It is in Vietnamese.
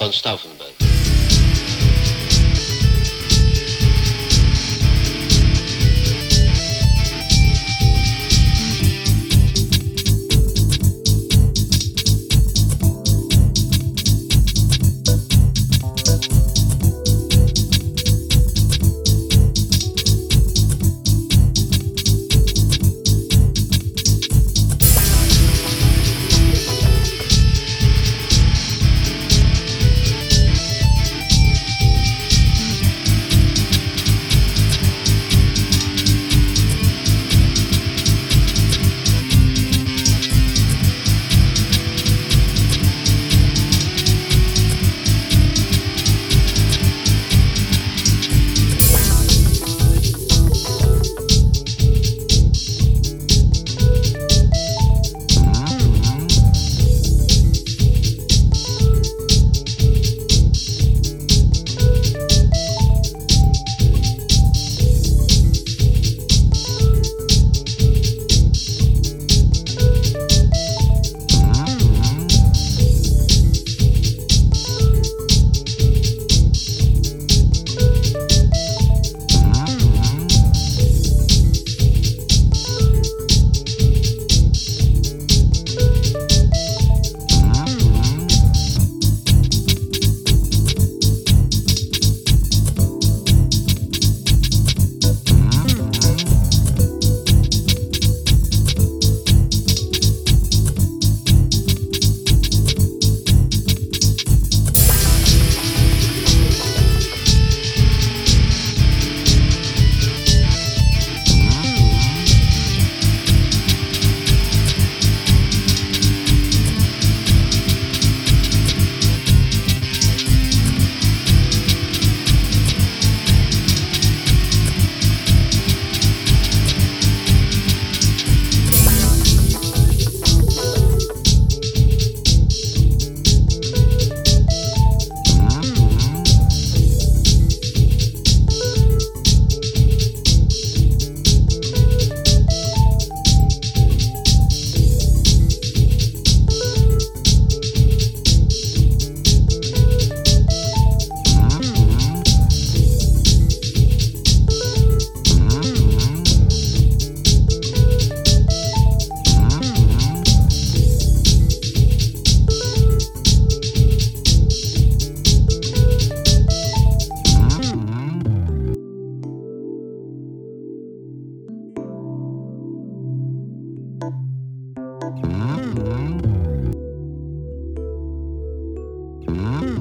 van Stauffenberg. Mm-hmm. mm-hmm.